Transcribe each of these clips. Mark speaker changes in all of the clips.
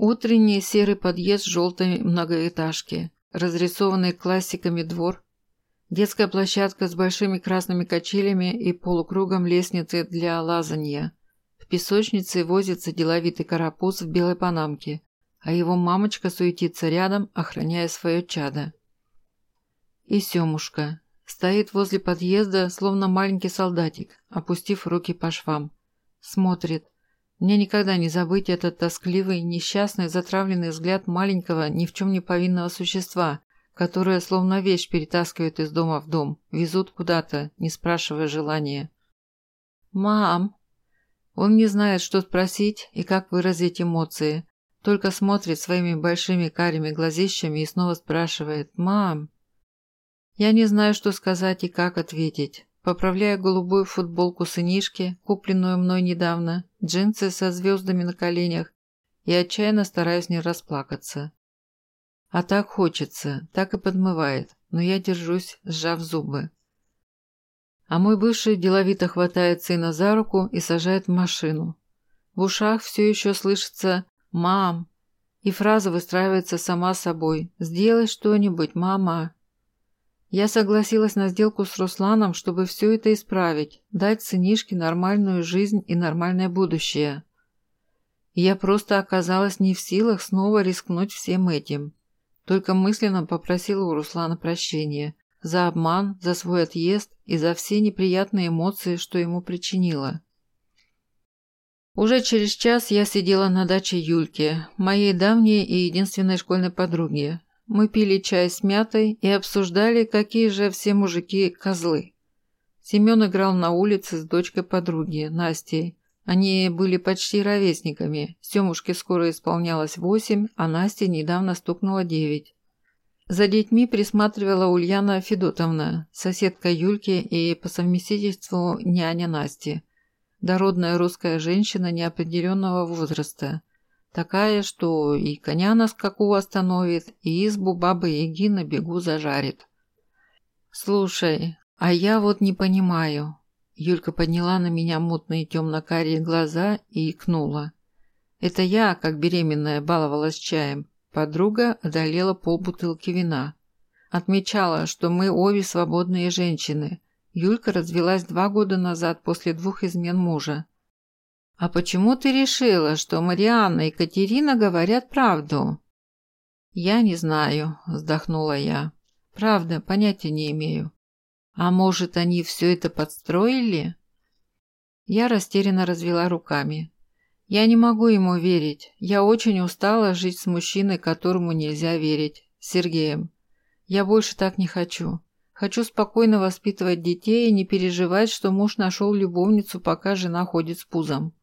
Speaker 1: Утренний серый подъезд желтой многоэтажки, разрисованный классиками двор, детская площадка с большими красными качелями и полукругом лестницы для лазанья. В песочнице возится деловитый карапуз в белой панамке, а его мамочка суетится рядом, охраняя свое чадо. И Семушка стоит возле подъезда, словно маленький солдатик, опустив руки по швам. Смотрит – мне никогда не забыть этот тоскливый, несчастный, затравленный взгляд маленького, ни в чем не повинного существа, которое словно вещь перетаскивают из дома в дом, везут куда-то, не спрашивая желания. «Мам!» Он не знает, что спросить и как выразить эмоции, только смотрит своими большими карими глазищами и снова спрашивает «Мам!». Я не знаю, что сказать и как ответить. Поправляя голубую футболку сынишки, купленную мной недавно, джинсы со звездами на коленях, и отчаянно стараюсь не расплакаться. А так хочется, так и подмывает, но я держусь, сжав зубы. А мой бывший деловито хватает сына за руку и сажает в машину. В ушах все еще слышится «мам», и фраза выстраивается сама собой «сделай что-нибудь, мама». Я согласилась на сделку с Русланом, чтобы все это исправить, дать сынишке нормальную жизнь и нормальное будущее. я просто оказалась не в силах снова рискнуть всем этим. Только мысленно попросила у Руслана прощения за обман, за свой отъезд и за все неприятные эмоции, что ему причинила. Уже через час я сидела на даче Юльки, моей давней и единственной школьной подруги, мы пили чай с мятой и обсуждали, какие же все мужики козлы. Семен играл на улице с дочкой подруги, Настей. Они были почти ровесниками. Семушке скоро исполнялось восемь, а Насте недавно стукнуло девять. За детьми присматривала Ульяна Федотовна, соседка Юльки и по совместительству няня Насти. Дородная русская женщина неопределенного возраста. Такая, что и коня на скаку остановит, и избу бабы-яги на бегу зажарит. «Слушай, а я вот не понимаю». Юлька подняла на меня мутные темно-карие глаза и икнула. «Это я, как беременная, баловалась чаем. Подруга одолела полбутылки вина. Отмечала, что мы обе свободные женщины. Юлька развелась два года назад после двух измен мужа. «А почему ты решила, что Марианна и Катерина говорят правду?» «Я не знаю», – вздохнула я. «Правда, понятия не имею. А может, они все это подстроили?» Я растерянно развела руками. «Я не могу ему верить. Я очень устала жить с мужчиной, которому нельзя верить. Сергеем. Я больше так не хочу. Хочу спокойно воспитывать детей и не переживать, что муж нашел любовницу, пока жена ходит с пузом».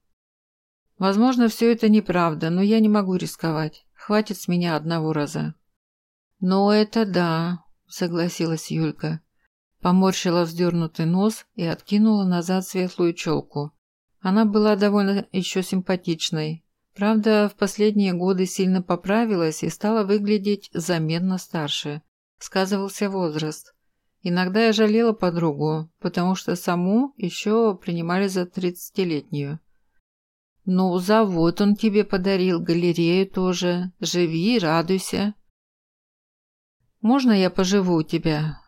Speaker 1: Возможно, все это неправда, но я не могу рисковать. Хватит с меня одного раза. «Ну, это да», — согласилась Юлька. Поморщила вздернутый нос и откинула назад светлую челку. Она была довольно еще симпатичной. Правда, в последние годы сильно поправилась и стала выглядеть заметно старше. Сказывался возраст. Иногда я жалела подругу, потому что саму еще принимали за тридцатилетнюю. «Ну, завод он тебе подарил, галерею тоже. Живи и радуйся». «Можно я поживу у тебя?»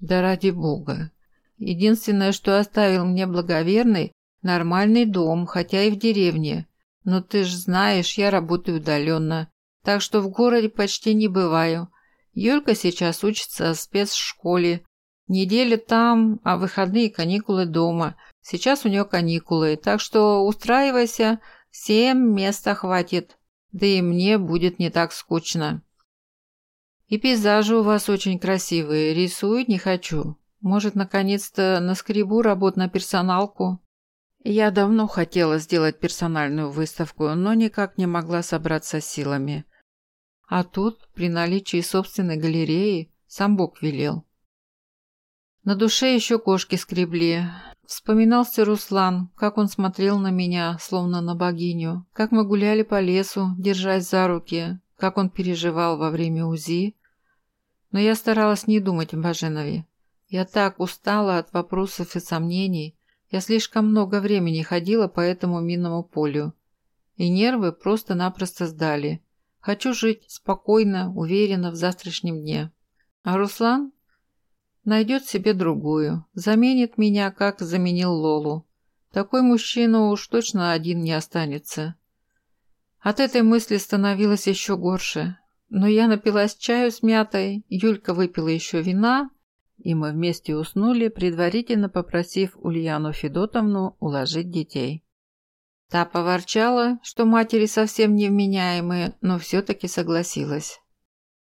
Speaker 1: «Да ради бога. Единственное, что оставил мне благоверный, нормальный дом, хотя и в деревне. Но ты ж знаешь, я работаю удаленно, так что в городе почти не бываю. Юлька сейчас учится в спецшколе. Неделя там, а выходные каникулы дома. Сейчас у нее каникулы, так что устраивайся, всем места хватит, да и мне будет не так скучно. И пейзажи у вас очень красивые, рисуют не хочу. Может, наконец-то наскребу работ на персоналку? Я давно хотела сделать персональную выставку, но никак не могла собраться силами. А тут, при наличии собственной галереи, сам Бог велел. На душе еще кошки скребли, Вспоминался Руслан, как он смотрел на меня, словно на богиню, как мы гуляли по лесу, держась за руки, как он переживал во время УЗИ. Но я старалась не думать о Баженове. Я так устала от вопросов и сомнений. Я слишком много времени ходила по этому минному полю. И нервы просто-напросто сдали. Хочу жить спокойно, уверенно в завтрашнем дне. А Руслан найдет себе другую, заменит меня, как заменил Лолу. Такой мужчина уж точно один не останется. От этой мысли становилось еще горше. Но я напилась чаю с мятой, Юлька выпила еще вина, и мы вместе уснули, предварительно попросив Ульяну Федотовну уложить детей. Та поворчала, что матери совсем невменяемые, но все-таки согласилась.